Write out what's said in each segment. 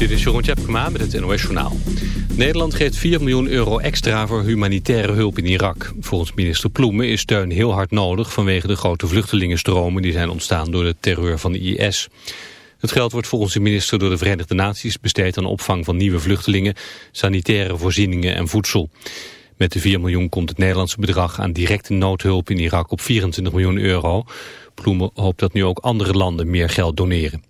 Dit is Jeroen Tjepkema met het NOS Journaal. Nederland geeft 4 miljoen euro extra voor humanitaire hulp in Irak. Volgens minister Ploemen is steun heel hard nodig... vanwege de grote vluchtelingenstromen die zijn ontstaan door de terreur van de IS. Het geld wordt volgens de minister door de Verenigde Naties besteed aan opvang van nieuwe vluchtelingen, sanitaire voorzieningen en voedsel. Met de 4 miljoen komt het Nederlandse bedrag aan directe noodhulp in Irak op 24 miljoen euro. Ploemen hoopt dat nu ook andere landen meer geld doneren.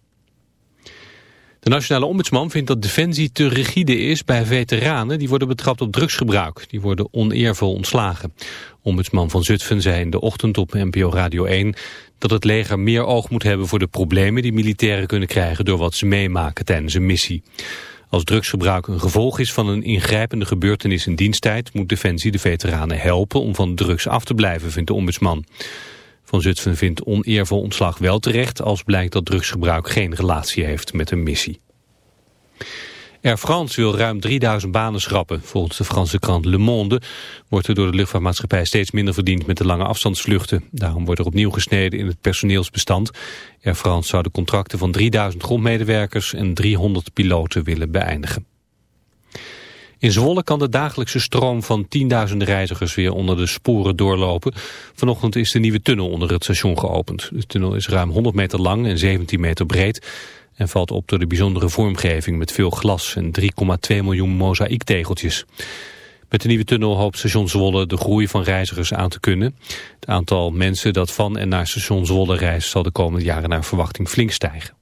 De nationale ombudsman vindt dat Defensie te rigide is bij veteranen die worden betrapt op drugsgebruik. Die worden oneervol ontslagen. Ombudsman van Zutphen zei in de ochtend op NPO Radio 1 dat het leger meer oog moet hebben voor de problemen die militairen kunnen krijgen door wat ze meemaken tijdens een missie. Als drugsgebruik een gevolg is van een ingrijpende gebeurtenis in diensttijd moet Defensie de veteranen helpen om van drugs af te blijven, vindt de ombudsman. Van Zutphen vindt oneervol ontslag wel terecht als blijkt dat drugsgebruik geen relatie heeft met een missie. Air France wil ruim 3000 banen schrappen. Volgens de Franse krant Le Monde wordt er door de luchtvaartmaatschappij steeds minder verdiend met de lange afstandsvluchten. Daarom wordt er opnieuw gesneden in het personeelsbestand. Air France zou de contracten van 3000 grondmedewerkers en 300 piloten willen beëindigen. In Zwolle kan de dagelijkse stroom van tienduizenden reizigers weer onder de sporen doorlopen. Vanochtend is de nieuwe tunnel onder het station geopend. De tunnel is ruim 100 meter lang en 17 meter breed en valt op door de bijzondere vormgeving met veel glas en 3,2 miljoen mozaïektegeltjes. Met de nieuwe tunnel hoopt station Zwolle de groei van reizigers aan te kunnen. Het aantal mensen dat van en naar station Zwolle reist zal de komende jaren naar verwachting flink stijgen.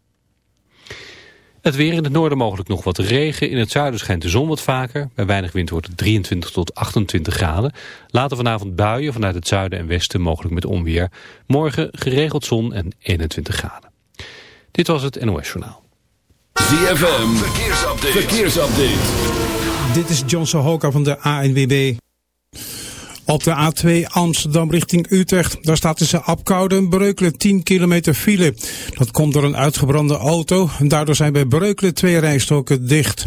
Het weer in het noorden mogelijk nog wat regen. In het zuiden schijnt de zon wat vaker. Bij weinig wind wordt het 23 tot 28 graden. Later vanavond buien vanuit het zuiden en westen mogelijk met onweer. Morgen geregeld zon en 21 graden. Dit was het NOS Journaal. ZFM, verkeersupdate. verkeersupdate. Dit is John Sohoka van de ANWB. Op de A2 Amsterdam richting Utrecht. Daar staat tussen Apkoude en Breukelen 10 kilometer file. Dat komt door een uitgebrande auto. Daardoor zijn bij Breukelen twee rijstoken dicht.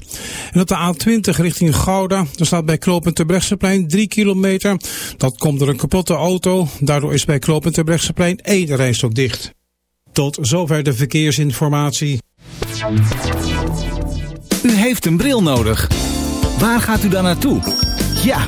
En op de A20 richting Gouda. Daar staat bij Knooppunt Terbrechtseplein 3 kilometer. Dat komt door een kapotte auto. Daardoor is bij Knooppunt Terbrechtseplein één rijstok dicht. Tot zover de verkeersinformatie. U heeft een bril nodig. Waar gaat u dan naartoe? Ja,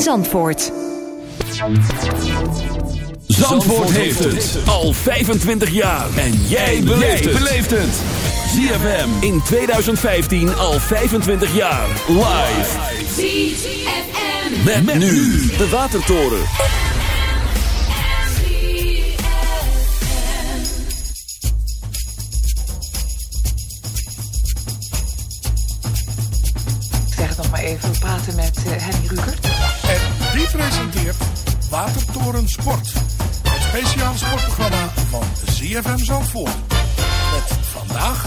Zandvoort. Zandvoort heeft het al 25 jaar. En jij beleeft het. ZFM in 2015 al 25 jaar. Live. ZFM. Met, met nu de Watertoren. Ik zeg het nog maar even, we praten met uh, Henny Rukert. Presenteert Watertoren Sport. Het speciale sportprogramma van ZFM Zandvoort. Met vandaag...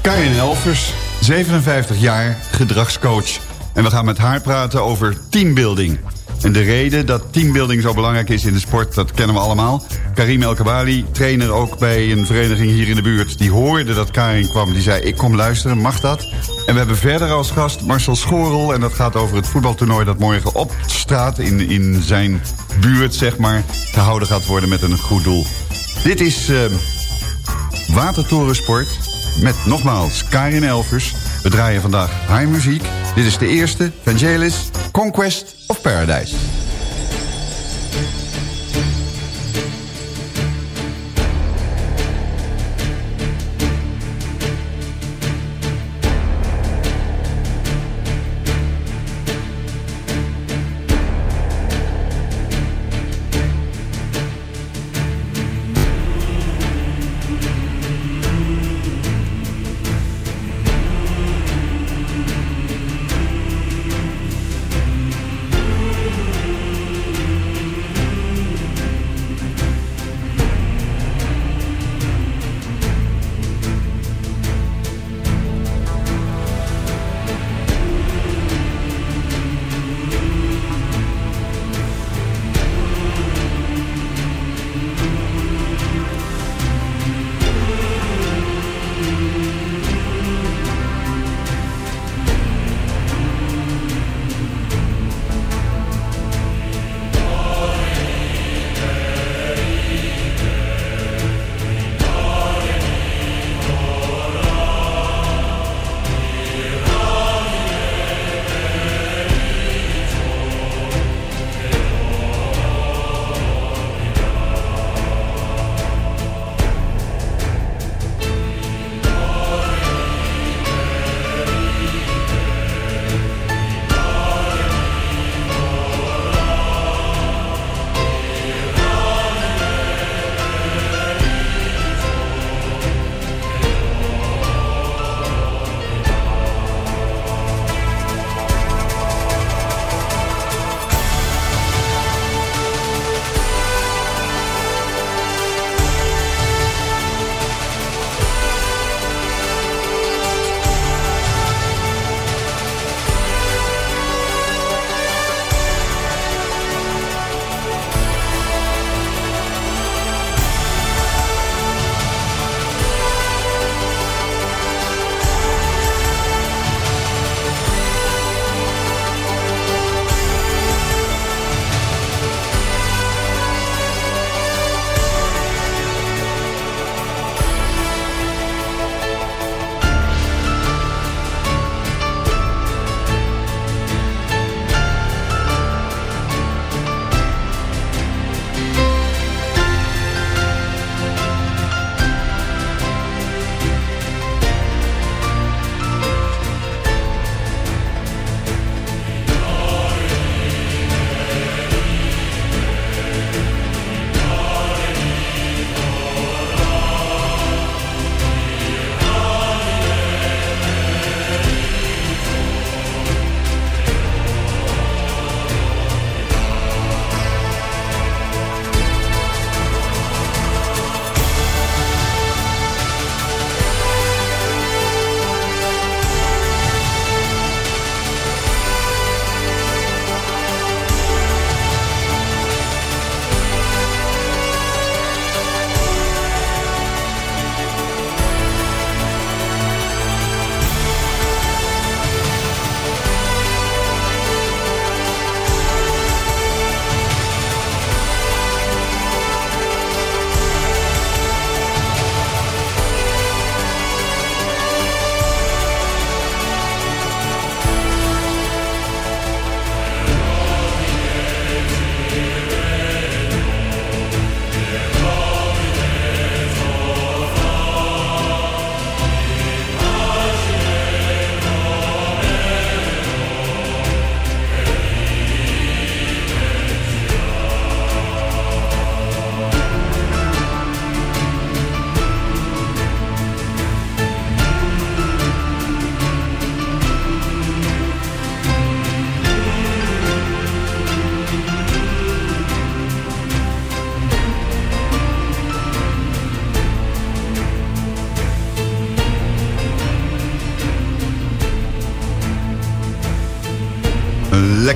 Karin Elvers, 57 jaar, gedragscoach. En we gaan met haar praten over teambuilding. En de reden dat teambuilding zo belangrijk is in de sport, dat kennen we allemaal. Karim El Kabali, trainer ook bij een vereniging hier in de buurt... die hoorde dat Karin kwam, die zei ik kom luisteren, mag dat? En we hebben verder als gast Marcel Schorel... en dat gaat over het voetbaltoernooi dat morgen op straat... in, in zijn buurt, zeg maar, gehouden gaat worden met een goed doel. Dit is uh, Watertorensport met nogmaals Karin Elvers. We draaien vandaag haar muziek. Dit is de eerste, Vangelis, Conquest of Paradise.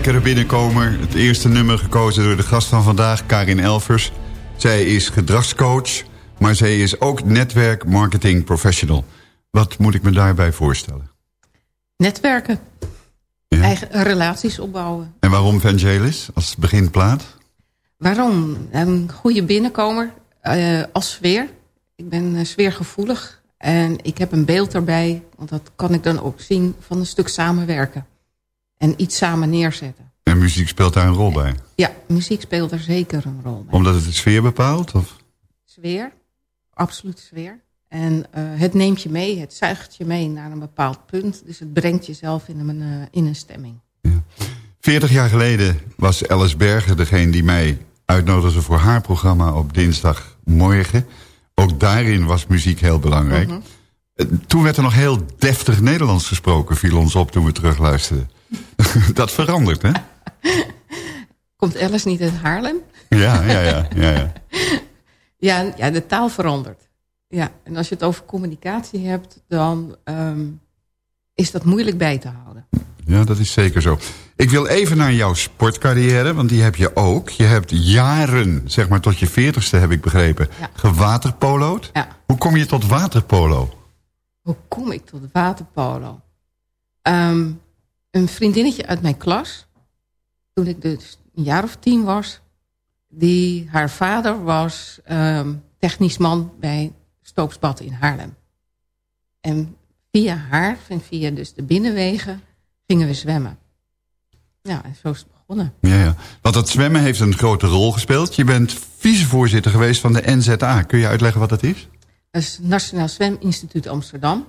Lekkere binnenkomer. Het eerste nummer gekozen door de gast van vandaag, Karin Elvers. Zij is gedragscoach, maar zij is ook netwerk marketing professional. Wat moet ik me daarbij voorstellen? Netwerken. Eigen relaties opbouwen. En waarom Vangelis als beginplaat? Waarom? Een goede binnenkomer uh, als sfeer. Ik ben uh, sfeergevoelig. En ik heb een beeld erbij, want dat kan ik dan ook zien... van een stuk samenwerken. En iets samen neerzetten. En muziek speelt daar een rol bij? Ja, muziek speelt er zeker een rol bij. Omdat het de sfeer bepaalt? Of? Sfeer, absoluut sfeer. En uh, het neemt je mee, het zuigt je mee naar een bepaald punt. Dus het brengt jezelf in een, uh, in een stemming. Ja. 40 jaar geleden was Alice Berger degene die mij uitnodigde voor haar programma op dinsdagmorgen. Ook daarin was muziek heel belangrijk. Uh -huh. Toen werd er nog heel deftig Nederlands gesproken, viel ons op toen we terugluisterden. dat verandert, hè? Komt Alice niet uit Haarlem? Ja, ja, ja. ja, ja. ja, ja de taal verandert. Ja, en als je het over communicatie hebt, dan um, is dat moeilijk bij te houden. Ja, dat is zeker zo. Ik wil even naar jouw sportcarrière, want die heb je ook. Je hebt jaren, zeg maar tot je veertigste heb ik begrepen, ja. gewaterpolo'd. Ja. Hoe kom je tot waterpolo? Hoe kom ik tot waterpolo? Um, een vriendinnetje uit mijn klas, toen ik dus een jaar of tien was... die haar vader was um, technisch man bij Stoopsbad in Haarlem. En via haar, en via dus de binnenwegen, gingen we zwemmen. Ja, en zo is het begonnen. Ja, ja. Want dat zwemmen heeft een grote rol gespeeld. Je bent vicevoorzitter geweest van de NZA. Kun je uitleggen wat dat is? Dat is het Nationaal Zweminstituut Amsterdam.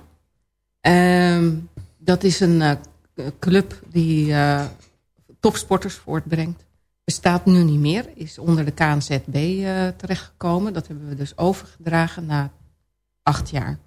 Um, dat is een uh, club die uh, topsporters voortbrengt. Bestaat nu niet meer. Is onder de KNZB uh, terechtgekomen. Dat hebben we dus overgedragen na acht jaar.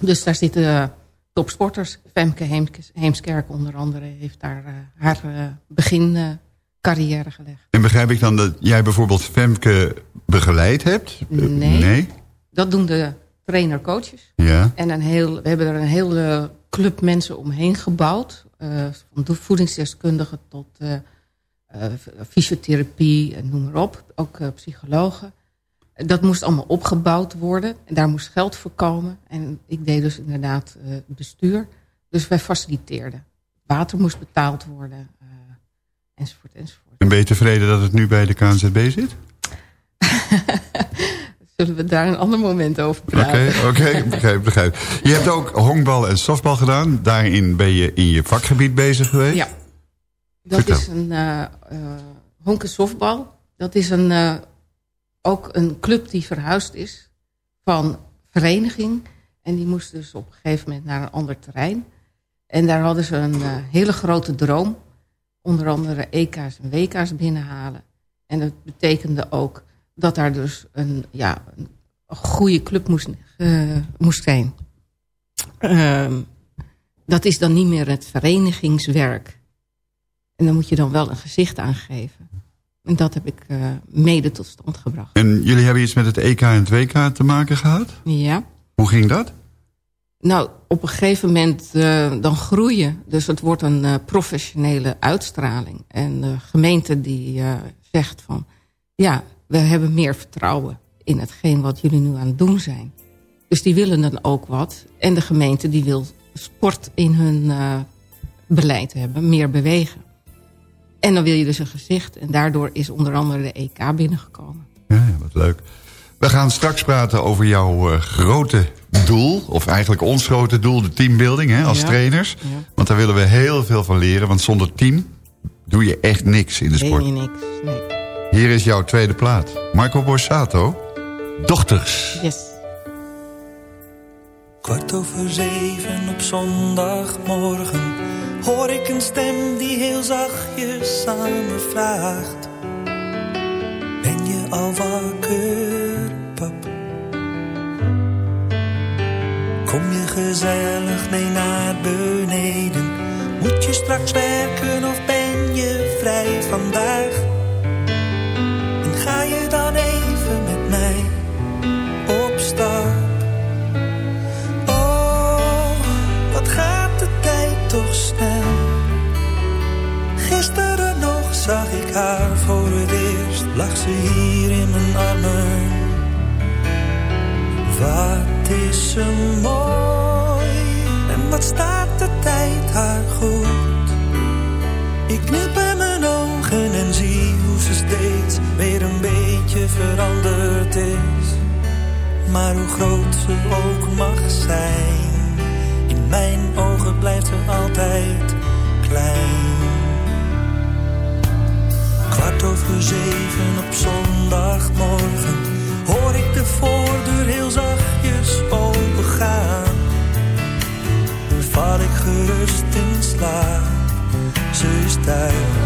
Dus daar zitten uh, topsporters. Femke Heems Heemskerk onder andere heeft daar uh, haar uh, begin carrière gelegd. En begrijp ik dan dat jij bijvoorbeeld Femke begeleid hebt? Nee, nee? dat doen de trainer-coaches. Ja. En een heel, we hebben er een hele club mensen omheen gebouwd. van voedingsdeskundigen tot fysiotherapie, noem maar op. Ook psychologen. Dat moest allemaal opgebouwd worden. En daar moest geld voor komen. En ik deed dus inderdaad uh, bestuur. Dus wij faciliteerden. Water moest betaald worden. Uh, enzovoort, enzovoort. En ben je tevreden dat het nu bij de KNZB zit? Zullen we daar een ander moment over praten? Oké, okay, okay, begrijp, begrijp. Je hebt ook honkbal en softbal gedaan. Daarin ben je in je vakgebied bezig geweest? Ja. Dat Vertel. is een uh, honk en softbal. Dat is een ook een club die verhuisd is van vereniging. En die moest dus op een gegeven moment naar een ander terrein. En daar hadden ze een hele grote droom. Onder andere EK's en WK's binnenhalen. En dat betekende ook dat daar dus een, ja, een goede club moest, uh, moest zijn. Uh, dat is dan niet meer het verenigingswerk. En dan moet je dan wel een gezicht aangeven. En dat heb ik uh, mede tot stand gebracht. En jullie hebben iets met het EK en het WK te maken gehad? Ja. Hoe ging dat? Nou, op een gegeven moment uh, dan groeien. Dus het wordt een professionele uitstraling. En de gemeente die zegt van... ja, we hebben meer vertrouwen in hetgeen wat jullie nu aan het doen zijn. Dus die willen dan ook wat. En de gemeente die wil sport in hun beleid hebben, meer bewegen. En dan wil je dus een gezicht. En daardoor is onder andere de EK binnengekomen. Ja, ja wat leuk. We gaan straks praten over jouw uh, grote doel. Of eigenlijk ons grote doel, de teambuilding hè, als ja. trainers. Ja. Want daar willen we heel veel van leren. Want zonder team doe je echt niks in de sport. Je niks, nee. Hier is jouw tweede plaat. Marco Borsato, Dochters. Yes. Kwart over zeven op zondagmorgen hoor ik een stem die heel zachtjes aan me vraagt. Ben je al wakker, pap? Kom je gezellig mee naar beneden? Moet je straks werken of ben je vrij vandaag? Oh, wat gaat de tijd toch snel? Gisteren nog zag ik haar voor het eerst, lag ze hier in mijn armen. Wat is ze mooi en wat staat de tijd haar goed? Ik knip in mijn ogen en zie Maar hoe groot ze ook mag zijn, in mijn ogen blijft ze altijd klein. Kwart over zeven op zondagmorgen hoor ik de voordeur heel zachtjes opengaan. Val ik gerust in slaap, ze is thuis.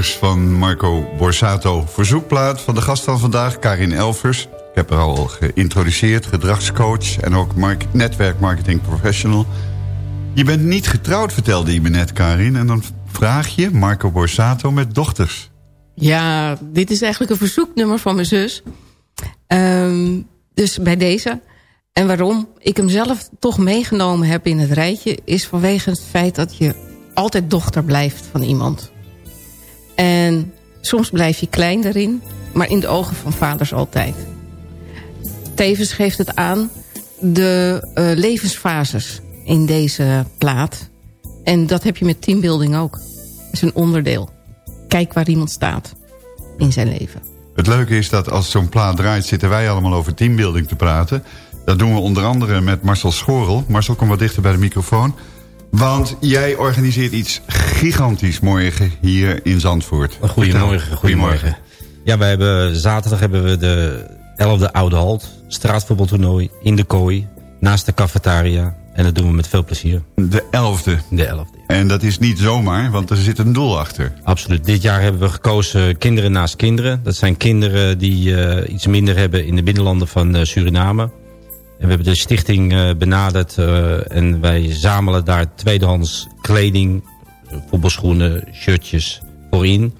Van Marco Borsato. Verzoekplaat van de gast van vandaag, Karin Elvers. Ik heb haar al geïntroduceerd, gedragscoach en ook netwerkmarketing professional. Je bent niet getrouwd, vertelde je me net, Karin. En dan vraag je Marco Borsato met dochters. Ja, dit is eigenlijk een verzoeknummer van mijn zus. Ehm, dus bij deze. En waarom ik hem zelf toch meegenomen heb in het rijtje... is vanwege het feit dat je altijd dochter blijft van iemand. En soms blijf je klein daarin, maar in de ogen van vaders altijd. Tevens geeft het aan de uh, levensfases in deze plaat. En dat heb je met teambuilding ook. Dat is een onderdeel. Kijk waar iemand staat in zijn leven. Het leuke is dat als zo'n plaat draait... zitten wij allemaal over teambuilding te praten. Dat doen we onder andere met Marcel Schorel. Marcel, kom wat dichter bij de microfoon. Want jij organiseert iets gigantisch morgen hier in Zandvoort. Goedemorgen. Goedemorgen. Ja, wij hebben, zaterdag hebben we de 11e Oude Halt. Straatvoetbaltoernooi in de kooi. Naast de cafetaria. En dat doen we met veel plezier. De 11e? De 11e. En dat is niet zomaar, want er zit een doel achter. Absoluut. Dit jaar hebben we gekozen Kinderen naast Kinderen. Dat zijn kinderen die uh, iets minder hebben in de binnenlanden van uh, Suriname we hebben de stichting uh, benaderd uh, en wij zamelen daar tweedehands kleding, voetbalschoenen, shirtjes voor in.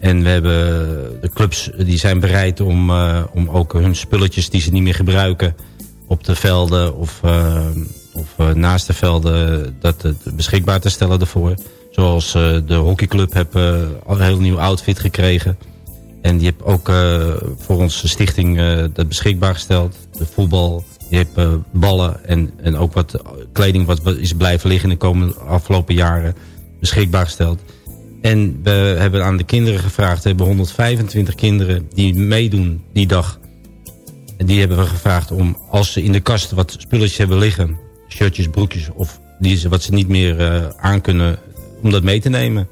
En we hebben de clubs die zijn bereid om, om ook hun spulletjes die ze niet meer gebruiken... op de velden of, of naast de velden dat, beschikbaar te stellen ervoor. Zoals de hockeyclub al een heel nieuw outfit gekregen... En die heeft ook voor onze stichting dat beschikbaar gesteld. De voetbal, je hebt uh, ballen en, en ook wat kleding wat is blijven liggen in de komende afgelopen jaren beschikbaar gesteld. En we hebben aan de kinderen gevraagd, we hebben 125 kinderen die meedoen die dag. En die hebben we gevraagd om, als ze in de kast wat spulletjes hebben liggen, shirtjes, broekjes of die ze, wat ze niet meer uh, aan kunnen, om dat mee te nemen.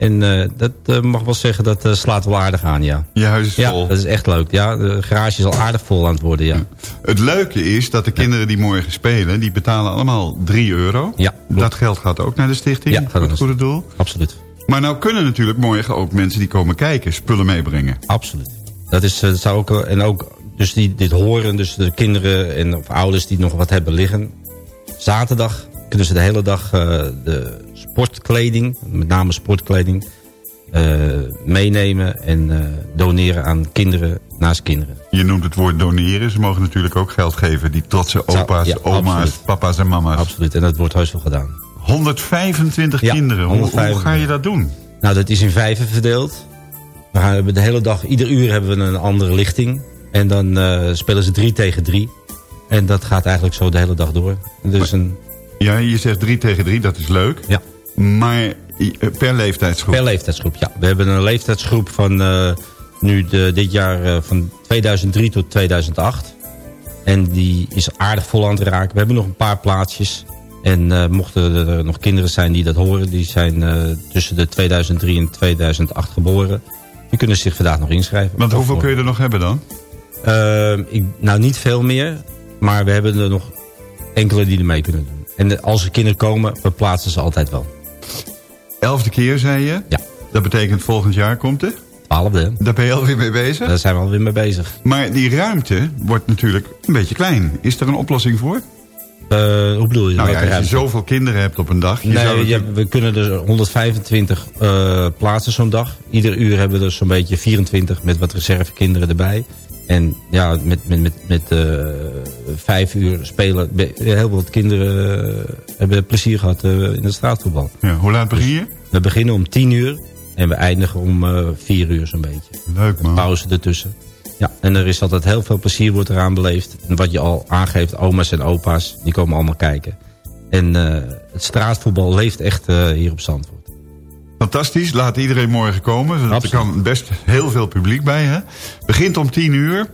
En uh, dat uh, mag wel zeggen, dat uh, slaat wel aardig aan, ja. Je huis is ja, vol. dat is echt leuk. Ja, de garage is al aardig vol aan het worden, ja. Het leuke is dat de kinderen die morgen spelen... die betalen allemaal 3 euro. Ja, dat geld gaat ook naar de stichting, ja, voor het goede doel. Absoluut. Maar nou kunnen natuurlijk morgen ook mensen die komen kijken... spullen meebrengen. Absoluut. Dat, is, dat zou ook... En ook dus die dit horen, dus de kinderen en of ouders die nog wat hebben liggen... zaterdag kunnen ze de hele dag de sportkleding, met name sportkleding, uh, meenemen en uh, doneren aan kinderen naast kinderen. Je noemt het woord doneren. Ze mogen natuurlijk ook geld geven. Die trotse opa's, ja, oma's, absoluut. papa's en mama's. Absoluut, en dat wordt heus wel gedaan. 125 ja, kinderen. 125. Hoe, ga je dat doen? Nou, dat is in vijven verdeeld. We hebben de hele dag, ieder uur hebben we een andere lichting. En dan uh, spelen ze drie tegen drie. En dat gaat eigenlijk zo de hele dag door. Dus een... Ja, je zegt drie tegen drie, dat is leuk. Ja. Maar per leeftijdsgroep? Per leeftijdsgroep, ja. We hebben een leeftijdsgroep van uh, nu de, dit jaar uh, van 2003 tot 2008. En die is aardig vol aan het raken. We hebben nog een paar plaatsjes. En uh, mochten er nog kinderen zijn die dat horen... die zijn tussen de 2003 en 2008 geboren... die kunnen zich vandaag nog inschrijven. Want hoeveel kun je er nog hebben dan? ik, nou, niet veel meer. Maar we hebben er nog enkele die er mee kunnen doen. En als er kinderen komen, we plaatsen ze altijd wel. Elfde keer, zei je? Ja. Dat betekent volgend jaar komt het? Twaalfde. Daar ben je alweer mee bezig? Daar zijn we alweer mee bezig. Maar die ruimte wordt natuurlijk een beetje klein. Is er een oplossing voor? Uh, hoe bedoel je? Nou ja, als je zoveel kinderen hebt op een dag... Je nee, zou we kunnen er 125 uh, plaatsen zo'n dag. Ieder uur hebben we er zo'n beetje 24 met wat reservekinderen erbij. En ja, met, met, met, met uh, vijf uur spelen... heel veel kinderen hebben plezier gehad in het straatvoetbal. Ja, hoe laat begin je? Dus we beginnen om tien uur en we eindigen om vier uur zo'n beetje. Leuk man. Pauze ertussen. Ja, en er is altijd heel veel plezier wordt eraan beleefd. En wat je al aangeeft, oma's en opa's, die komen allemaal kijken. En het straatvoetbal leeft echt hier op Zandvoort. Fantastisch, laat iedereen morgen komen. Er kan best heel veel publiek bij. Hè? Begint om 10 uur.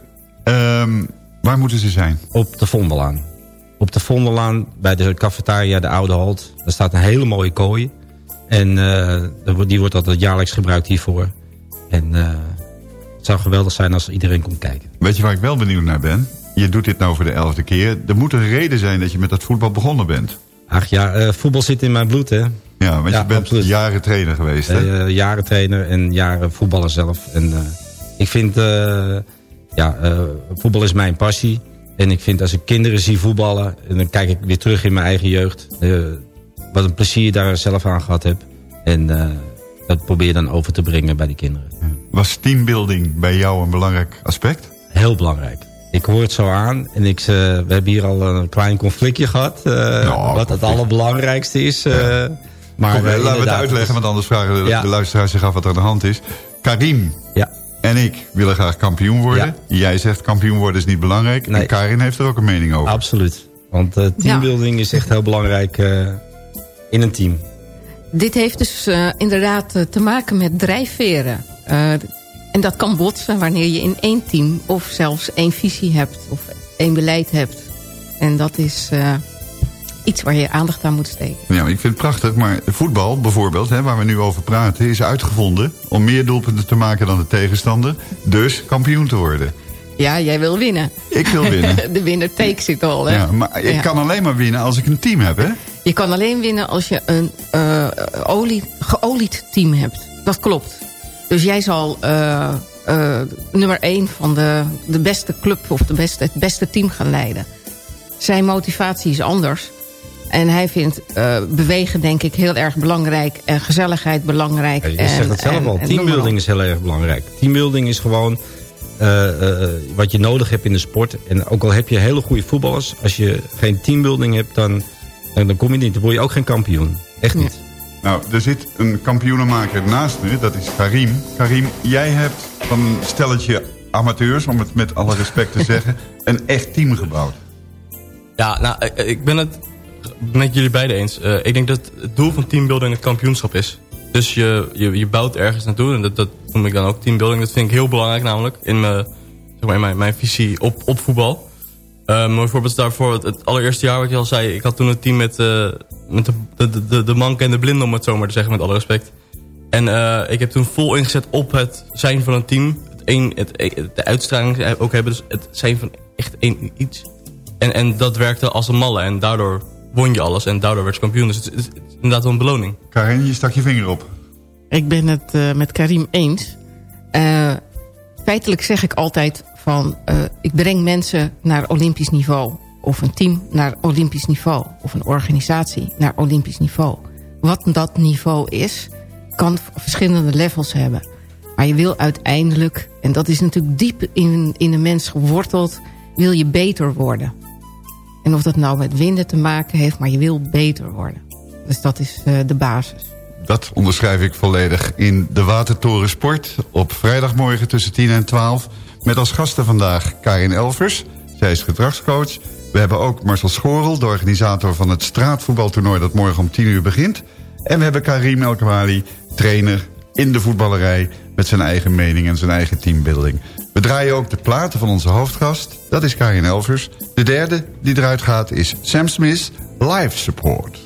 Um, waar moeten ze zijn? Op de Vondelaan. Op de Vondelaan bij de cafetaria De Oude Halt. Daar staat een hele mooie kooi. En uh, die wordt altijd jaarlijks gebruikt hiervoor. En het zou geweldig zijn als iedereen komt kijken. Weet je waar ik wel benieuwd naar ben? Je doet dit nou voor de elfde keer. Er moet een reden zijn dat je met dat voetbal begonnen bent. Ach ja, uh, voetbal zit in mijn bloed hè. Ja, want ja, je bent absoluut. jaren trainer geweest, hè? Uh, jaren trainer en jaren voetballer zelf. En uh, ik vind, ja, voetbal is mijn passie. En ik vind als ik kinderen zie voetballen, en dan kijk ik weer terug in mijn eigen jeugd. wat een plezier daar zelf aan gehad heb. En dat probeer je dan over te brengen bij die kinderen. Was teambuilding bij jou een belangrijk aspect? Heel belangrijk. Ik hoor het zo aan. En ik, uh, we hebben hier al een klein conflictje gehad. Uh, nou, wat het allerbelangrijkste is. Uh, ja. Maar Kom, laten we het uitleggen, want anders vragen de, ja. de luisteraars zich af wat er aan de hand is. Karim ja. en ik willen graag kampioen worden. Ja. Jij zegt kampioen worden is niet belangrijk. Nee. En Karin heeft er ook een mening over. Absoluut. Want uh, teambuilding is echt heel belangrijk uh, in een team. Dit heeft dus uh, inderdaad te maken met drijfveren. En dat kan botsen wanneer je in één team of zelfs één visie hebt. Of één beleid hebt. En dat is iets waar je aandacht aan moet steken. Ja, ik vind het prachtig, maar voetbal bijvoorbeeld, hè, waar we nu over praten... is uitgevonden om meer doelpunten te maken dan de tegenstander. Dus kampioen te worden. Ja, jij wil winnen. Ik wil winnen. de winner takes it all, hè? Ja, maar ik ja. kan alleen maar winnen als ik een team heb, hè? Je kan alleen winnen als je een uh, olie, geolied team hebt. Dat klopt. Dus jij zal uh, uh, nummer 1 van de, de beste club... of de beste, het beste team gaan leiden. Zijn motivatie is anders... En hij vindt uh, bewegen denk ik heel erg belangrijk. En gezelligheid belangrijk. Ja, je zegt het zelf al. Teambuilding is heel erg belangrijk. Teambuilding is gewoon wat je nodig hebt in de sport. En ook al heb je hele goede voetballers. Als je geen teambuilding hebt, dan, dan kom je niet. Dan word je ook geen kampioen. Echt niet. Nou, er zit een kampioenenmaker naast me. Dat is Karim. Karim, jij hebt van een stelletje amateurs, om het met alle respect te zeggen, een echt team gebouwd. Ja, nou, ik ben het met jullie beiden eens. Uh, ik denk dat het doel van teambuilding het kampioenschap is. Dus je, je, je bouwt ergens naartoe. En dat, dat noem ik dan ook teambuilding. Dat vind ik heel belangrijk namelijk. In, mijn, zeg maar, in mijn, mijn visie op, op voetbal. Uh, een mooi voorbeeld daarvoor. Het, het, allereerste jaar wat je al zei. Ik had toen een team met, uh, met de, de, de, de mank en de blinden. Om het zo maar te zeggen met alle respect. En uh, ik heb toen vol ingezet op het zijn van een team. Het een, het, de uitstraling ook hebben. Dus het zijn van echt één iets. En, en dat werkte als een malle. En daardoor won je alles en daardoor werd je kampioen. Dus het is, inderdaad wel een beloning. Karin, je stak je vinger op. Ik ben het uh, met Karim eens. Uh, feitelijk zeg ik altijd van... Uh, ik breng mensen naar olympisch niveau. Of een team naar olympisch niveau. Of een organisatie naar olympisch niveau. Wat dat niveau is, kan verschillende levels hebben. Maar je wil uiteindelijk, en dat is natuurlijk diep in, in de mens geworteld... wil je beter worden. En of dat nou met winden te maken heeft, maar je wil beter worden. Dus dat is uh, de basis. Dat onderschrijf ik volledig in de Watertoren Sport... op vrijdagmorgen tussen 10 en 12... met als gasten vandaag Karin Elvers. Zij is gedragscoach. We hebben ook Marcel Schorel, de organisator van het straatvoetbaltoernooi... dat morgen om 10 uur begint. En we hebben Karim Elkawali, trainer in de voetballerij... met zijn eigen mening en zijn eigen teambuilding. We draaien ook de platen van onze hoofdgast. Dat is Karin Elvers. De derde die eruit gaat is Sam Smith, Live Support.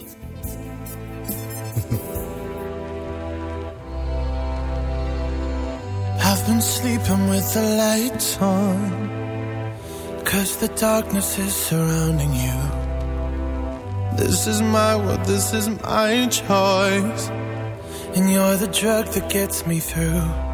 Sleeping with the lights on. Cause the darkness is surrounding you. This is my world, this is my choice. And you're the drug that gets me through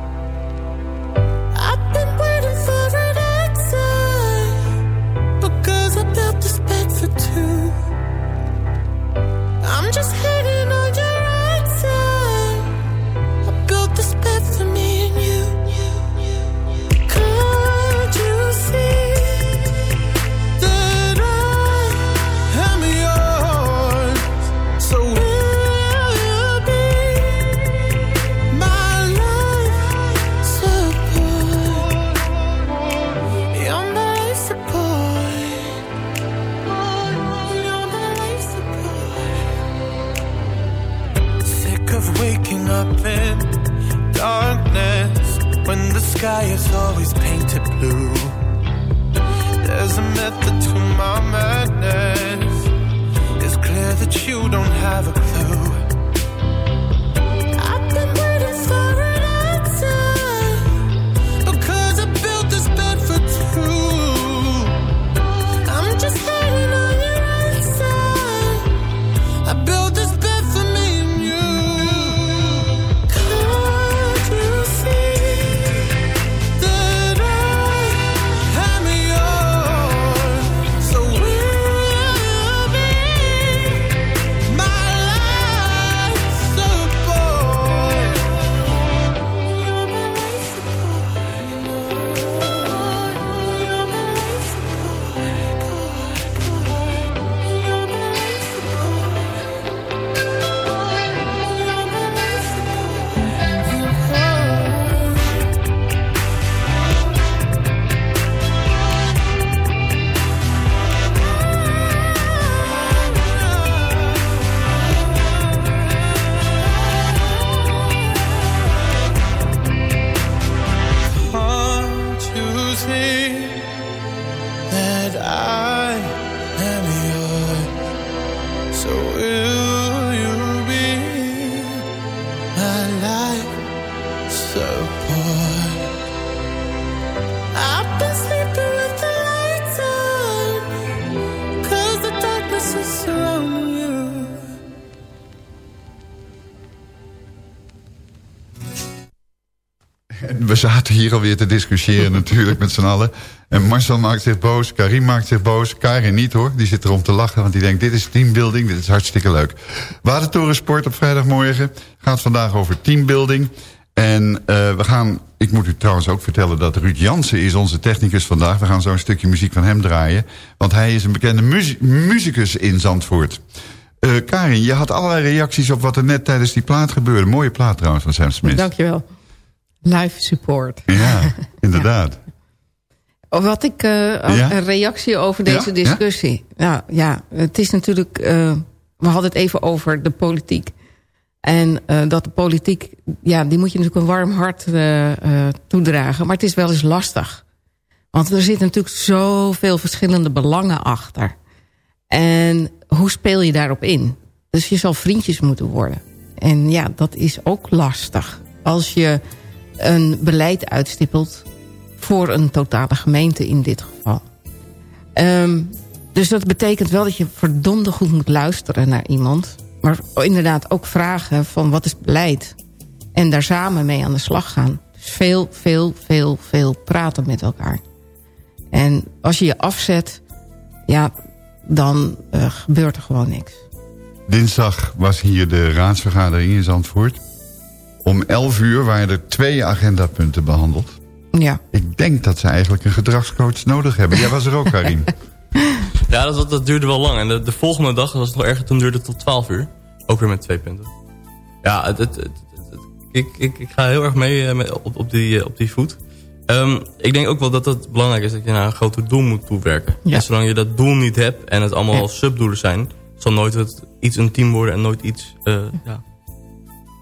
hier alweer te discussiëren natuurlijk met z'n allen. En Marcel maakt zich boos, Karim maakt zich boos. Karin niet hoor, die zit erom te lachen. Want die denkt, dit is teambuilding, dit is hartstikke leuk. Watertorensport op vrijdagmorgen gaat vandaag over teambuilding. En uh, we gaan, ik moet u trouwens ook vertellen dat Ruud Jansen is onze technicus vandaag. We gaan zo een stukje muziek van hem draaien. Want hij is een bekende muzikus in Zandvoort. Uh, Karin, je had allerlei reacties op wat er net tijdens die plaat gebeurde. Mooie plaat trouwens van Sam Smith. Dankjewel. Live support. Ja, inderdaad. ja. Wat ik, uh, ja? een reactie over deze ja? discussie. Ja? ja, het is natuurlijk, uh, we hadden het even over de politiek. En uh, dat de politiek, ja, die moet je natuurlijk een warm hart toedragen. Maar het is wel eens lastig. Want er zitten natuurlijk zoveel verschillende belangen achter. En hoe speel je daarop in? Dus je zal vriendjes moeten worden. En ja, dat is ook lastig. Als je een beleid uitstippelt voor een totale gemeente in dit geval. Um, dus dat betekent wel dat je verdomde goed moet luisteren naar iemand. Maar inderdaad ook vragen van wat is beleid. En daar samen mee aan de slag gaan. Dus veel, veel, veel, veel praten met elkaar. En als je je afzet, ja, dan uh, gebeurt er gewoon niks. Dinsdag was hier de raadsvergadering in Zandvoort. Om 11 uur waren er twee agendapunten behandeld. Ja. Ik denk dat ze eigenlijk een gedragscoach nodig hebben. Jij was er ook, Karim. ja, dat, dat, duurde wel lang. En de, de, volgende dag was het nog erger, toen duurde het tot 12 uur. Ook weer met twee punten. Ja, het, het, het, ik, ik, ik ga heel erg mee met, op, op, die, op die voet. Um, ik denk ook wel dat het belangrijk is dat je naar een groter doel moet toewerken. Ja. En zolang je dat doel niet hebt en het allemaal ja. subdoelen zijn... zal nooit het iets een team worden en nooit iets... Uh, ja.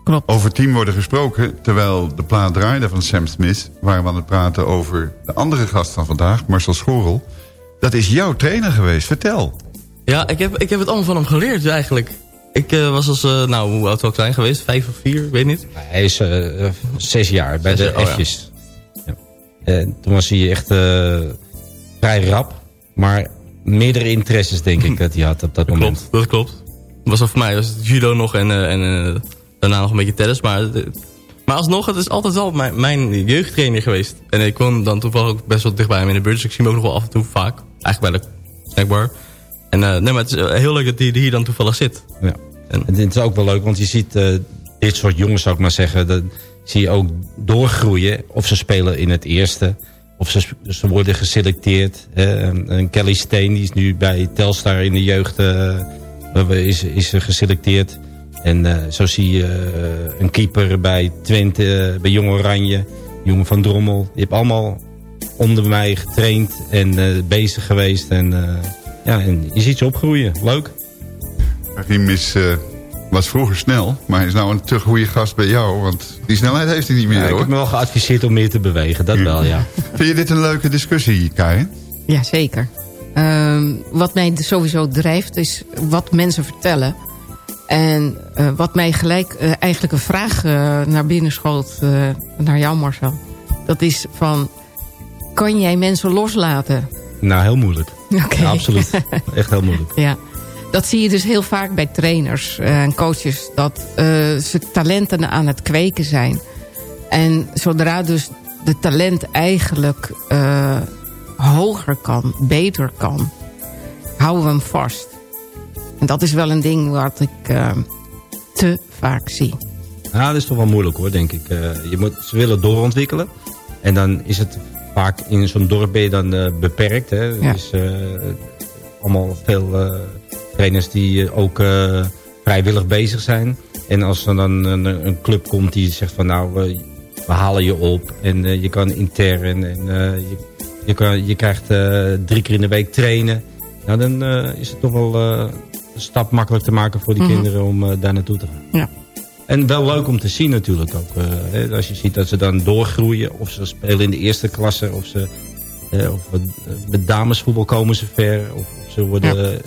Klopt. Over team worden gesproken, terwijl de plaat draaide van Sam Smith... waren we aan het praten over de andere gast van vandaag, Marcel Schorel. Dat is jouw trainer geweest, vertel. Ja, ik heb, ik heb het allemaal van hem geleerd eigenlijk. Ik uh, was als, uh, nou, hoe oud zou ik zijn geweest? Vijf of vier, weet niet. Hij is uh, zes jaar bij zes, de oh, F'jes. Ja. Ja. toen was hij echt vrij rap. Maar meerdere interesses denk ik dat hij had op dat, dat moment. Klopt, dat klopt. Dat was voor mij was het judo nog en, en daarna nog een beetje tennis. Maar, maar alsnog, het is altijd wel mijn, mijn jeugdtrainer geweest. En ik kwam dan toevallig ook best wel dichtbij hem in de buurt. Dus ik zie hem ook nog wel af en toe vaak. Eigenlijk bij de snackbar. En uh, nee, maar het is heel leuk dat hij hier dan toevallig zit. Ja. En het is ook wel leuk, want je ziet uh, dit soort jongens, zou ik maar zeggen... Dat zie je ook doorgroeien. Of ze spelen in het eerste, of ze, ze worden geselecteerd. Uh, Kelly Steen, die is nu bij Telstar in de jeugd is, is geselecteerd. En zo zie je een keeper bij Twente, bij Jong Oranje... Jongen van Drommel. Je hebt allemaal onder mij getraind en bezig geweest... en ja, en je ziet ze opgroeien. Leuk. Achim is, uh, was vroeger snel, maar hij is nou een te goede gast bij jou. Want die snelheid heeft hij niet meer, ja, hoor. Ik heb me wel geadviseerd om meer te bewegen, dat wel, ja. Vind je dit een leuke discussie, Karin? Ja, zeker. Um, wat mij sowieso drijft, is wat mensen vertellen. En uh, wat mij gelijk uh, eigenlijk een vraag naar binnen schoot, naar jou Marcel. Dat is van, kan jij mensen loslaten? Nou, heel moeilijk. Okay. Ja, absoluut. Echt heel moeilijk. Ja. Dat zie je dus heel vaak bij trainers en coaches. Dat ze talenten aan het kweken zijn. En zodra dus de talent eigenlijk hoger kan, beter kan... houden we hem vast. En dat is wel een ding wat ik uh, te vaak zie. Ja, dat is toch wel moeilijk hoor, denk ik. je moet, ze willen doorontwikkelen. En dan is het vaak in zo'n dorp ben je dan uh, beperkt. Hè? Ja. Dus allemaal veel trainers die ook vrijwillig bezig zijn. En als er dan een, een, club komt die zegt van nou, we halen je op. En je kan intern en je, je, kan, je krijgt drie keer in de week trainen. Nou, dan is het toch wel stap makkelijk te maken voor die mm -hmm. kinderen om daar naartoe te gaan. Ja. En wel leuk om te zien natuurlijk ook. Uh, hè, als je ziet dat ze dan doorgroeien. Of ze spelen in de eerste klasse. Of, ze, uh, of met damesvoetbal komen ze ver. Of, of ze worden... Ja.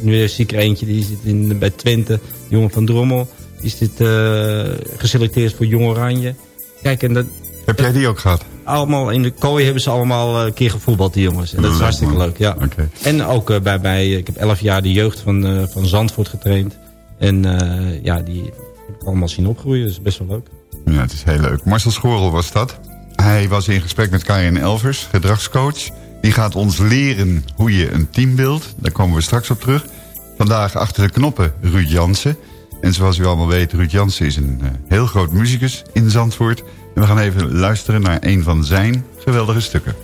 Nu ik er eentje die zit in, bij Twente. Jongen van Drommel. Die zit uh, geselecteerd voor Jong Oranje. Kijk, en dat... Heb jij die ook gehad? allemaal in de kooi hebben ze allemaal eh, een keer gevoetbald, die jongens. En dat is hartstikke leuk, ja. En ook eh, bij mij, eh, ik heb elf jaar de jeugd van, van Zandvoort getraind. En ja, die heb ik allemaal zien opgroeien, dus best wel leuk. Ja, het is heel leuk. Marcel Schorel was dat. Hij was in gesprek met Karin Elvers, gedragscoach. Die gaat ons leren hoe je een team wilt. Daar komen we straks op terug. Vandaag achter de knoppen Ruud Jansen. En zoals u allemaal weet, Ruud Jansen is een heel groot muzikus in Zandvoort. En we gaan even luisteren naar een van zijn geweldige stukken.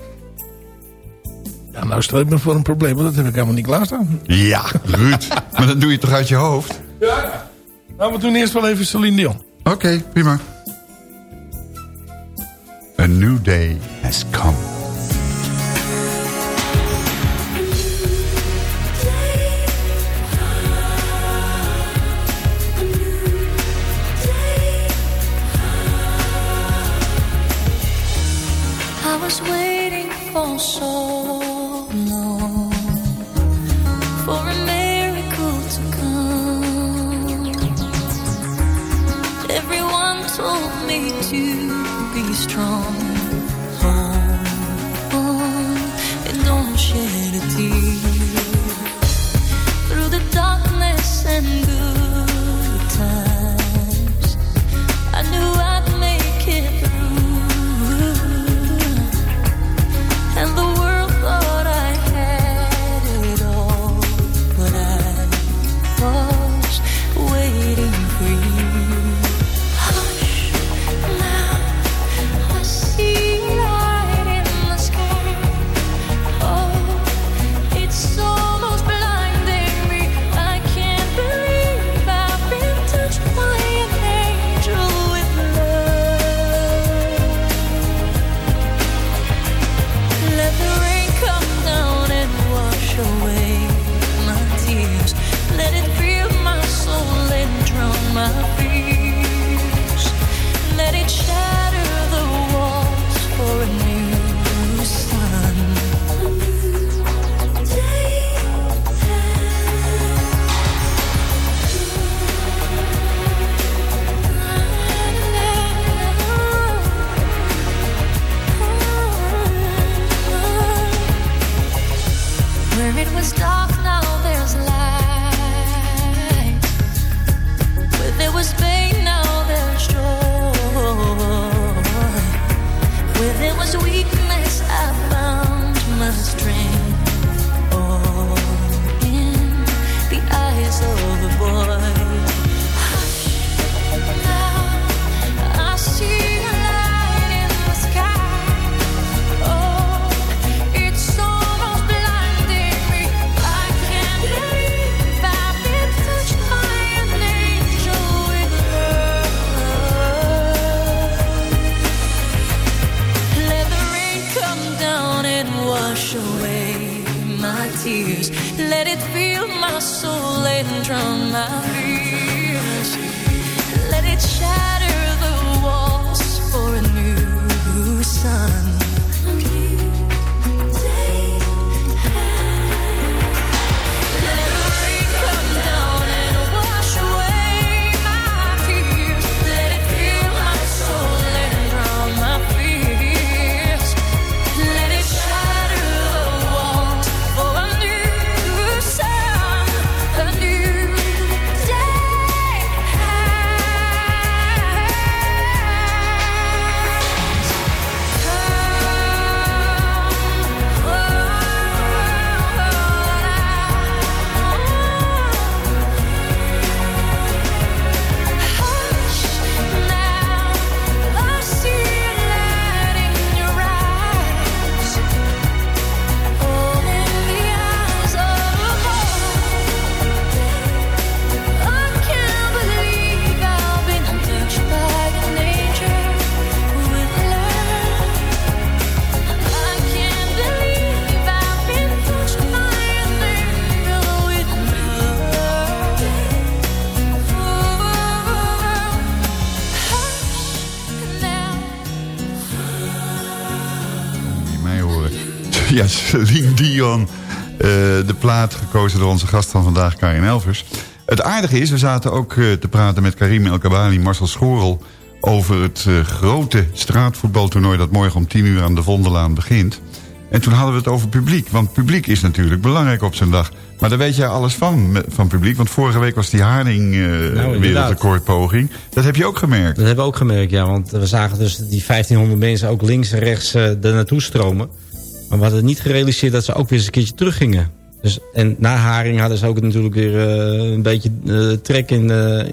Ja, nou stel ik me voor een probleem, want dat heb ik helemaal niet klaarstaan. Ja, Ruud. maar dat doe je toch uit je hoofd? Ja. Nou, we doen eerst wel even Celine Dion. Oké, prima. A new day has come. waiting for so long for a miracle to come. Everyone told me to be strong. And don't shed a tear through the darkness and good. wash away my tears. Let it fill my soul and drown my fears. Let it shatter the walls for a new sun. Ja, Celine Dion. Eh, de plaat gekozen door onze gast van vandaag, Karin Elvers. Het aardige is, we zaten ook eh, te praten met Karim Elkabali, Marcel Schorel... over het eh, grote straatvoetbaltoernooi dat morgen om 10 uur aan de Vondelaan begint. En toen hadden we het over publiek, want publiek is natuurlijk belangrijk op zijn dag. Maar daar weet jij alles van, van publiek. Want vorige week was die Haring uh, nou, wereldrecordpoging. Dat heb je ook gemerkt. Dat hebben we ook gemerkt, ja. Want we zagen dus die 1500 mensen ook links en rechts er naartoe stromen. Maar we hadden niet gerealiseerd dat ze ook weer eens een keertje teruggingen. Dus, en na Haring hadden ze ook natuurlijk weer eh, een beetje eh, trek in... eh,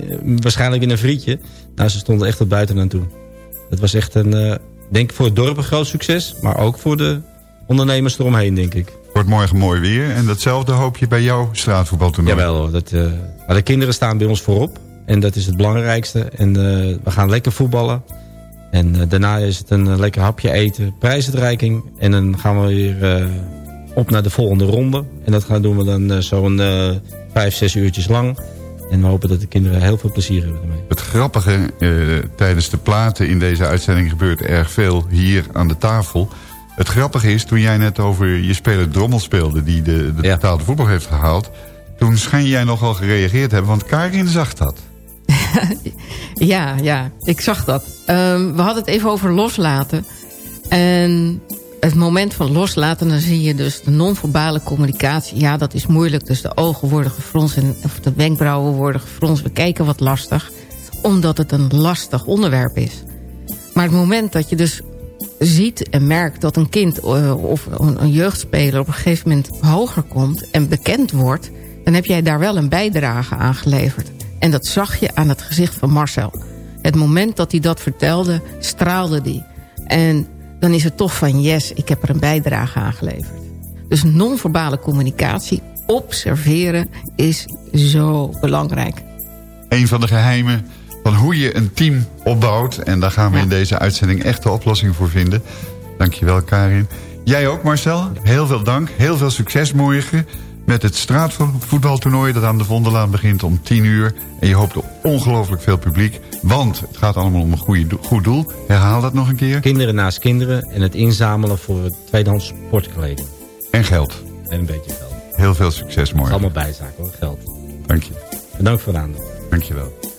waarschijnlijk in een frietje. Nou, ze stonden echt tot buiten naartoe. Het was echt een... denk ik voor het dorp een groot succes. Maar ook voor de ondernemers eromheen, denk ik. Wordt morgen mooi weer. En datzelfde hoop je bij jouw straatvoetbaltoernooi. Jawel hoor. Dat, maar de kinderen staan bij ons voorop. En dat is het belangrijkste. En we gaan lekker voetballen. En eh, daarna is het een eh, lekker hapje eten, prijsuitreiking. En dan gaan we weer eh, op naar de volgende ronde. En dat gaan doen we dan zo'n vijf, zes uurtjes lang. En we hopen dat de kinderen heel veel plezier hebben ermee. Het grappige, tijdens de platen in deze uitzending gebeurt erg veel hier aan de tafel. Het grappige is, toen jij net over je speler Drommel speelde... die de, de betaalde voetbal heeft gehaald... toen schijn jij nogal gereageerd hebben, want Karin zag dat. Ja, ja, ik zag dat. Ehm, we hadden het even over loslaten. En het moment van loslaten, dan zie je dus de non-verbale communicatie. Ja, dat is moeilijk. Dus de ogen worden gefronst en of de wenkbrauwen worden gefronst. We kijken wat lastig, omdat het een lastig onderwerp is. Maar het moment dat je dus ziet en merkt dat een kind eh, of een, een jeugdspeler op een gegeven moment hoger komt en bekend wordt, dan heb jij daar wel een bijdrage aan geleverd. En dat zag je aan het gezicht van Marcel. Het moment dat hij dat vertelde, straalde hij. En dan is het toch van yes, ik heb er een bijdrage aan geleverd. Dus non-verbale communicatie, observeren, is zo belangrijk. Een van de geheimen van hoe je een team opbouwt. En daar gaan we in deze uitzending echt de oplossing voor vinden. Dankjewel Karin. Jij ook Marcel, heel veel dank. Heel veel succes morgen met het straatvoetbaltoernooi... dat aan de Vondellaan begint om 10 uur. En je hoopt op ongelooflijk veel publiek. Want het gaat allemaal om een goede goed doel. Herhaal dat nog een keer. Kinderen naast kinderen en het inzamelen voor tweedehands sportkleding. En geld. En een beetje geld. Heel veel succes morgen. allemaal bijzaak hoor, geld. Dank je. Bedankt voor de aandacht. Dankjewel. I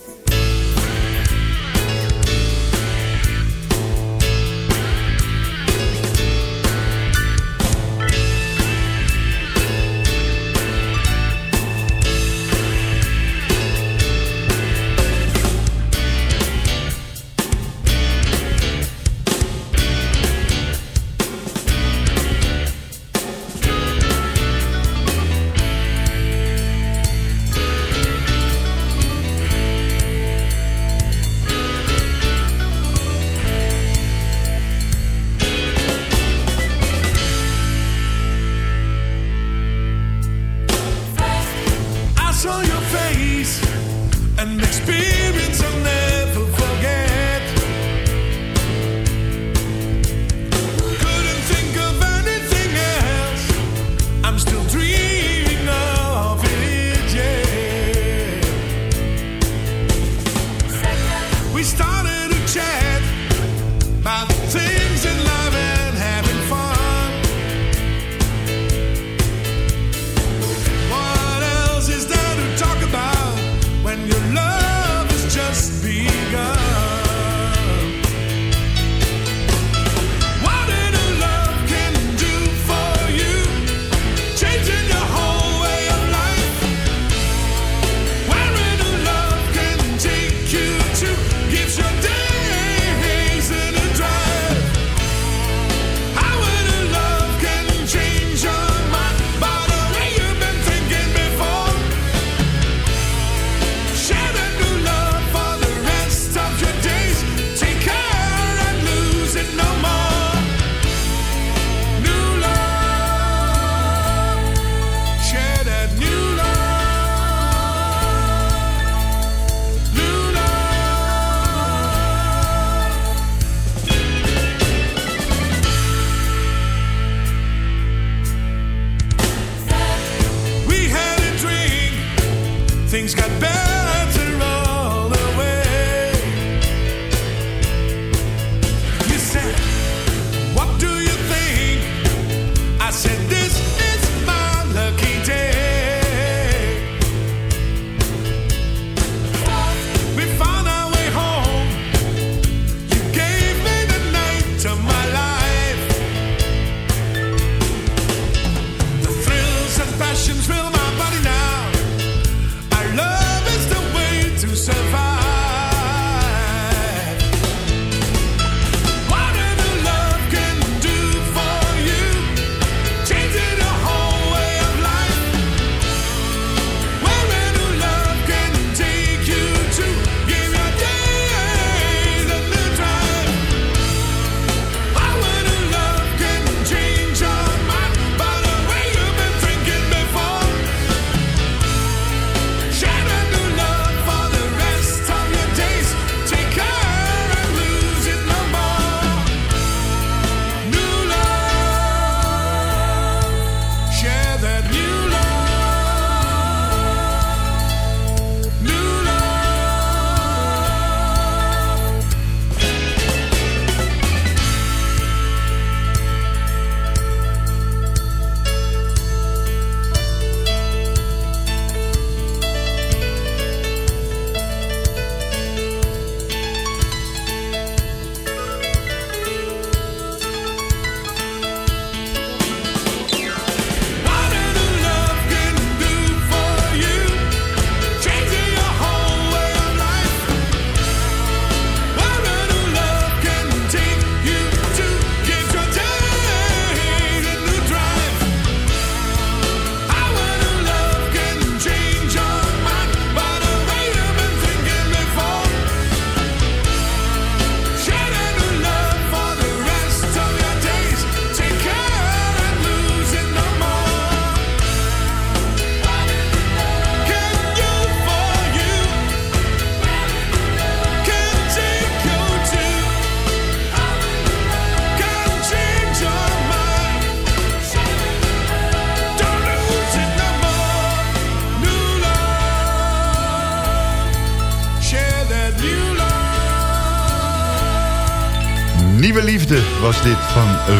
you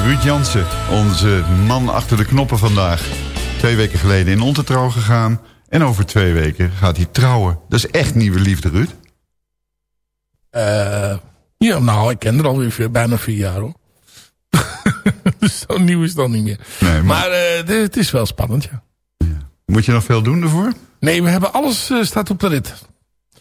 Ruud Jansen. Onze man achter de knoppen vandaag. Twee weken geleden in Ontetrouw gegaan. En over twee weken gaat hij trouwen. Dat is echt nieuwe liefde, Ruud. Eh, ja, nou, ik ken er alweer bijna vier jaar hoor. dus zo nieuw is het dan niet meer. Nee, maar eh, de- het is wel spannend, ja. Moet je nog veel doen ervoor? Nee, we hebben alles eh, staat op de rit.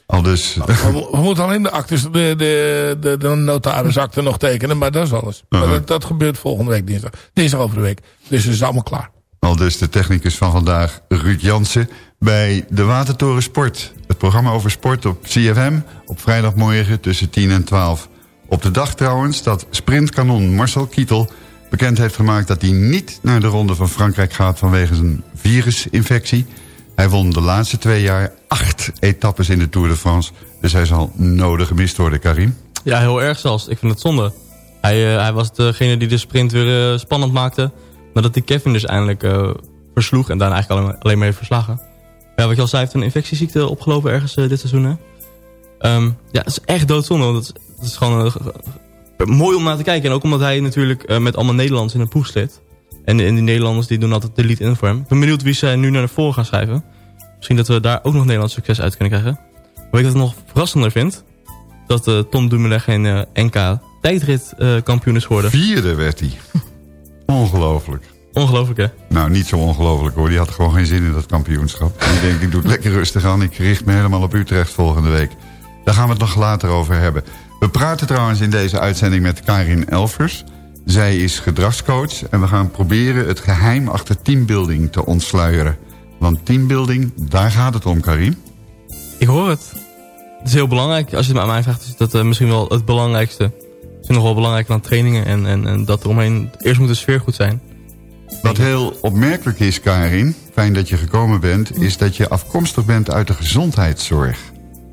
Al dus... We, we moeten alleen de actes, de, de, de, de notarisakte nog tekenen, maar dat is alles. Maar dat, dat gebeurt volgende week dinsdag. Dinsdag over de week. Dus het is allemaal klaar. Al dus de technicus van vandaag, Ruud Jansen... bij de Watertoren Sport. Het programma over sport op CFM... op vrijdagmorgen tussen 10 en 12. Op de dag trouwens dat sprintkanon Marcel Kietel... bekend heeft gemaakt dat hij niet naar de Ronde van Frankrijk gaat... vanwege zijn virusinfectie. Hij won de laatste twee jaar acht etappes in de Tour de France. Dus hij zal nodig gemist worden, Karim. Ja, heel erg zelfs. Ik vind het zonde. Hij, eh, hij was degene die de sprint weer eh, spannend maakte. Nadat hij Kevin dus eindelijk eh, versloeg en daarna eigenlijk alleen, alleen maar heeft verslagen. Ja, wat je al zei, hij heeft een infectieziekte opgelopen ergens dit seizoen. Hè? Ehm, ja, het is echt doodzonde. want Het is, gewoon mooi om naar te kijken. En ook omdat hij natuurlijk met allemaal Nederlanders in een ploeg zit. En, en die Nederlanders die doen altijd de lead in voor hem. Ik ben benieuwd wie zij nu naar voren gaan schrijven. Misschien dat we daar ook nog Nederlands succes uit kunnen krijgen. Wat ik dat nog verrassender vind... dat eh, Tom Dumoulin geen eh, NK tijdrit eh, kampioen is geworden. Vierde werd hij. Ongelooflijk. Ongelooflijk hè? Nou, niet zo ongelooflijk hoor. Die had gewoon geen zin in dat kampioenschap. En ik denk, ik doe het lekker rustig aan. Ik richt me helemaal op Utrecht volgende week. Daar gaan we het nog later over hebben. We praten trouwens in deze uitzending met Karin Elfers. Zij is gedragscoach en we gaan proberen het geheim achter teambuilding te ontsluieren. Want teambuilding, daar gaat het om, Karin. Ik hoor het. Het is heel belangrijk. Als je het aan mij vraagt, is dat eh, misschien wel het belangrijkste. Het is nog wel belangrijker dan trainingen en, en, en dat eromheen. Eerst moet de sfeer goed zijn. Wat heel opmerkelijk is, Karin, fijn dat je gekomen bent... is dat je afkomstig bent uit de gezondheidszorg.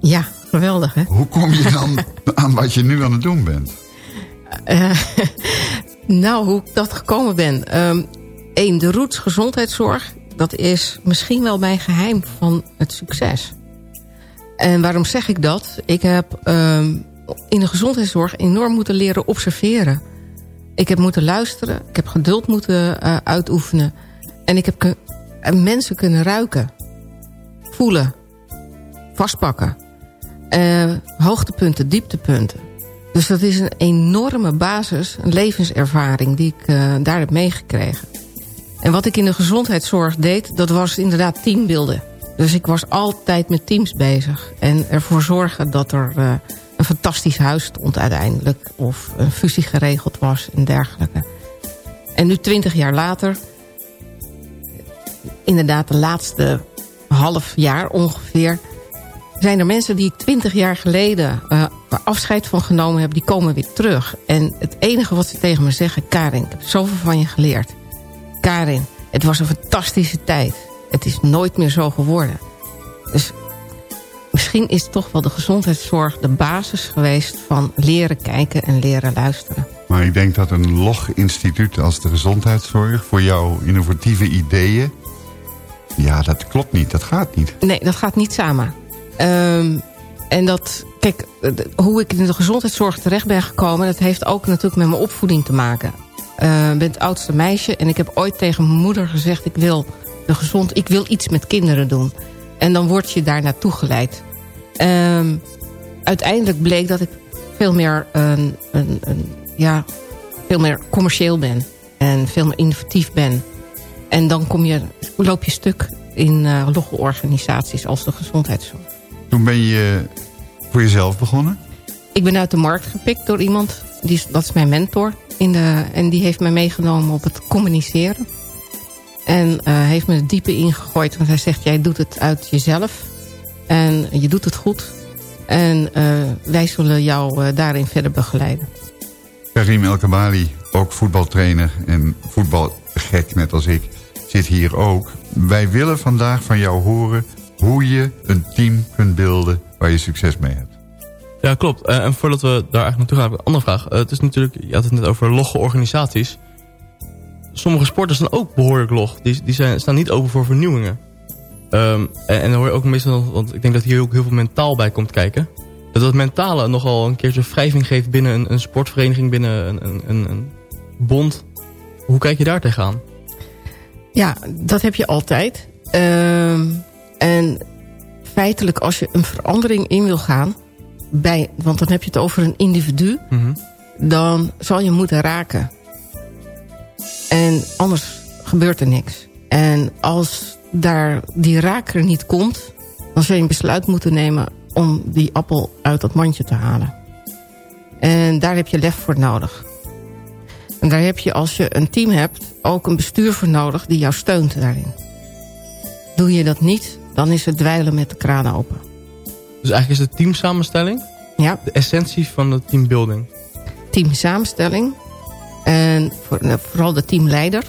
Ja, geweldig hè? Hoe kom je dan aan wat je nu aan het doen bent? Eh, nou, hoe ik dat gekomen ben. Eén, de roots gezondheidszorg. Dat is misschien wel mijn geheim van het succes. En waarom zeg ik dat? Ik heb ehm, in de gezondheidszorg enorm moeten leren observeren. Ik heb moeten luisteren. Ik heb geduld moeten eh, uitoefenen. En ik heb eh, mensen kunnen ruiken. Voelen. Vastpakken. Hoogtepunten, dieptepunten. Dus dat is een enorme basis, een levenservaring die ik eh, daar heb meegekregen. En wat ik in de gezondheidszorg deed, dat was inderdaad teambeelden. Dus ik was altijd met teams bezig. En ervoor zorgen dat er eh, een fantastisch huis stond uiteindelijk. Of een fusie geregeld was en dergelijke. En nu twintig jaar later... inderdaad de laatste half jaar ongeveer... zijn er mensen die ik twintig jaar geleden eh, afscheid van genomen heb... die komen weer terug. En het enige wat ze tegen me zeggen... Karin, ik heb zoveel van je geleerd. Karin, het was een fantastische tijd. Het is nooit meer zo geworden. Dus misschien is toch wel de gezondheidszorg de basis geweest... van leren kijken en leren luisteren. Maar ik denk dat een log-instituut als de gezondheidszorg... voor jouw innovatieve ideeën... ja, dat klopt niet, dat gaat niet. Nee, dat gaat niet samen. Ehm, en dat, kijk, eh, hoe ik in de gezondheidszorg terecht ben gekomen... dat heeft ook natuurlijk met mijn opvoeding te maken. Ik ben het oudste meisje en ik heb ooit tegen mijn moeder gezegd... ik wil, de gezond, ik wil iets met kinderen doen. En dan word je daar naartoe geleid. Ehm, uiteindelijk bleek dat ik veel meer, een, een, een, ja, veel meer commercieel ben. En veel meer innovatief ben. En dan kom je, loop je stuk in eh logge organisaties als de gezondheidszorg. Toen ben je voor jezelf begonnen? Ik ben uit de markt gepikt door iemand. Die is, dat is mijn mentor. In de, en die heeft mij meegenomen op het communiceren. En eh, heeft me diepe ingegooid. Want hij zegt, jij doet het uit jezelf. En je doet het goed. En eh, wij zullen jou eh, daarin verder begeleiden. Karim El Kabali, ook voetbaltrainer en voetbalgek net als ik, zit hier ook. Wij willen vandaag van jou horen hoe je een team kunt beelden waar je succes mee hebt. Ja, klopt. Eh, en voordat we daar eigenlijk naartoe gaan, heb ik een andere vraag. Eh, het is natuurlijk, je had het net over logge organisaties. Sommige sporters zijn ook behoorlijk log. Die, die zijn, staan niet open voor vernieuwingen. Ehm, en, en dan hoor je ook meestal, want ik denk dat hier ook heel veel mentaal bij komt kijken. dat het mentale nogal een keertje wrijving geeft binnen een, een sportvereniging, binnen een, een, een, een bond. Hoe kijk je daar tegenaan? Ja, dat heb je altijd. Ehm, en feitelijk als je een verandering in wil gaan... Bij, want dan heb je het over een individu... dan zal je moeten raken. En anders gebeurt er niks. En als daar die raker niet komt... dan zul je een besluit moeten nemen om die appel uit dat mandje te halen. En daar heb je lef voor nodig. En daar heb je, als je een team hebt, ook een bestuur voor nodig... die jou steunt daarin. Doe je dat niet, dan is het dweilen met de kraan open. Dus eigenlijk is de teamsamenstelling ja. de essentie van de teambuilding. Teamsamenstelling. En voor, nou, vooral de teamleider.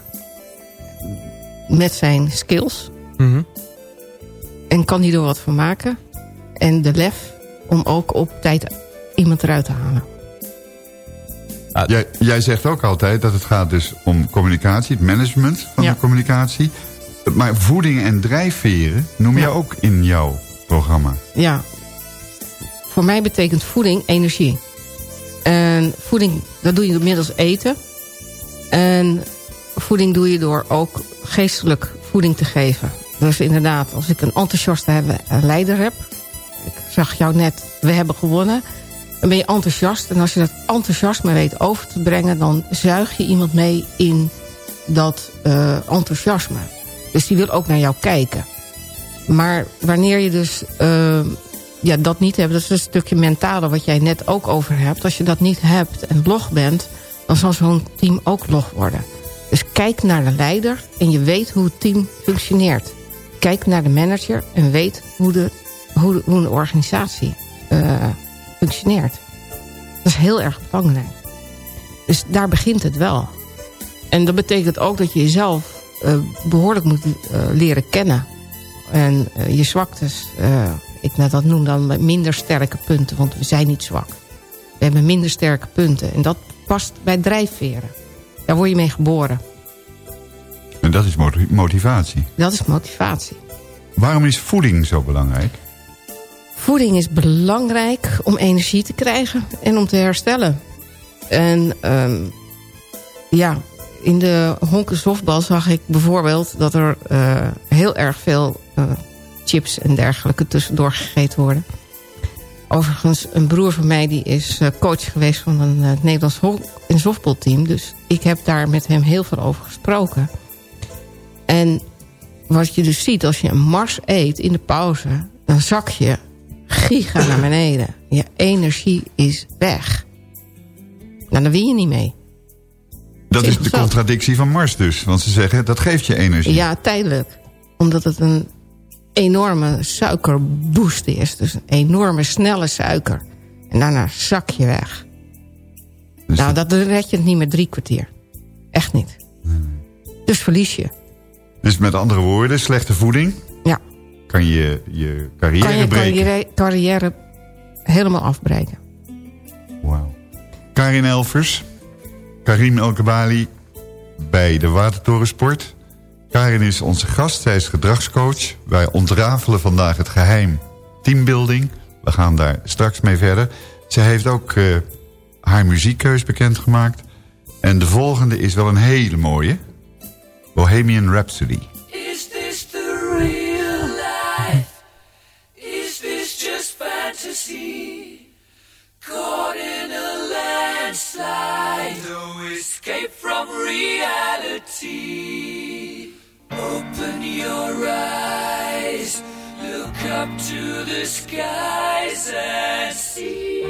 Met zijn skills. Mhm. En kan hij er wat van maken. En de lef om ook op tijd iemand eruit te halen. Jij, jij zegt ook altijd dat het gaat dus om communicatie, het management van de communicatie. Maar voeding en drijfveren noem je ook in jouw programma. Ja. Voor mij betekent voeding energie. En voeding, dat doe je middels eten. En voeding doe je door ook geestelijk voeding te geven. Dus inderdaad, als ik een enthousiaste leider heb... Ik zag jou net, we hebben gewonnen... dan ben je enthousiast. En als je dat enthousiasme weet over te brengen... dan zuig je iemand mee in dat uh, enthousiasme. Dus die wil ook naar jou kijken. Maar wanneer je dus uh, ja, dat niet hebt... dat is een stukje mentale wat jij net ook over hebt. Als je dat niet hebt en log bent... dan zal zo'n team ook log worden. Dus kijk naar de leider en je weet hoe het team functioneert. Kijk naar de manager en weet hoe de, hoe hoe een organisatie uh, functioneert. Dat is heel erg belangrijk. Dus daar begint het wel. En dat betekent ook dat je jezelf behoorlijk moet uh, leren kennen. En uh, je zwaktes, ik nou, dat noem dan minder sterke punten, want we zijn niet zwak. We hebben minder sterke punten. En dat past bij drijfveren. Daar word je mee geboren. En dat is motivatie? Dat is motivatie. Waarom is voeding zo belangrijk? Voeding is belangrijk om energie te krijgen en om te herstellen. En um, ja, in de honken softbal zag ik bijvoorbeeld dat er uh, heel erg veel uh, chips en dergelijke tussendoor gegeten worden. Overigens, een broer van mij die is uh, coach geweest van een uh, Nederlands en softbalteam. Dus ik heb daar met hem heel veel over gesproken. En wat je dus ziet, als je een mars eet in de pauze... dan zak je giga naar beneden. Je energie is weg. Nou, daar win je niet mee. Dat is de contradictie van Mars dus. Want ze zeggen, dat geeft je energie. Ja, tijdelijk. Omdat het een enorme suikerboost is. Dus een enorme snelle suiker. En daarna zak je weg. Dus nou, dat red je het niet met drie kwartier. Echt niet. Hmm. Dus verlies je. Dus met andere woorden, slechte voeding... Ja. kan je je carrière kan je breken. Carrière, carrière helemaal afbreken. Wauw. Karin Elvers, Karim Elkebali bij de Watertorensport. Karin is onze gast, zij is gedragscoach. Wij ontrafelen vandaag het geheim teambuilding. We gaan daar straks mee verder. Zij heeft ook uh, haar muziekkeus bekendgemaakt. En de volgende is wel een hele mooie. Bohemian Rhapsody. Landslide, no escape from reality. Open your eyes, look up to the skies and see.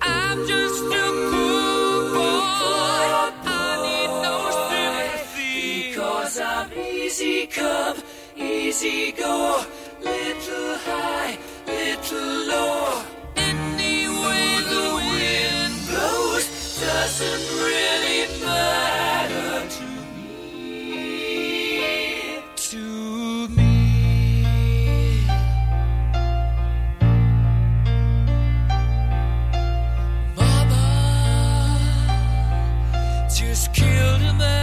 I'm just a poor boy. I need no sympathy. Because I'm easy come, easy go, little high, little low. Doesn't really matter to me. To me. Mama just killed a man,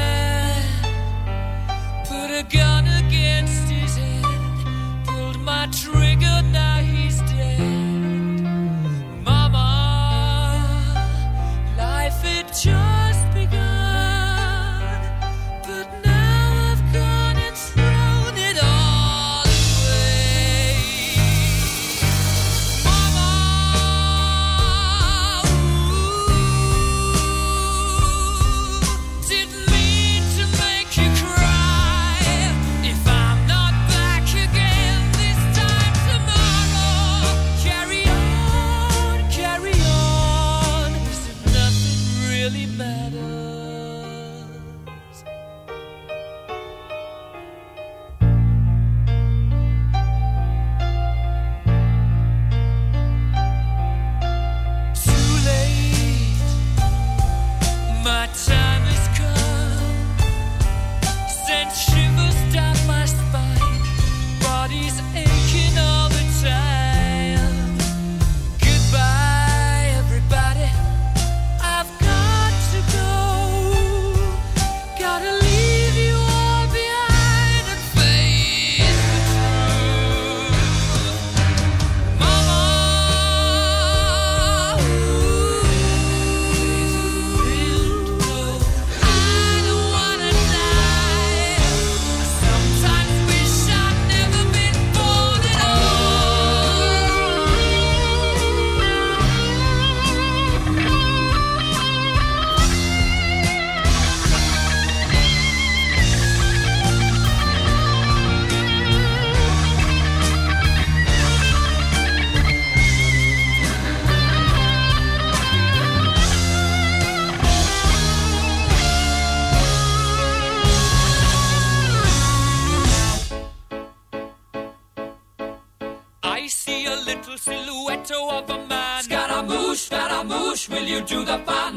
you to the fun.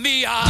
mia.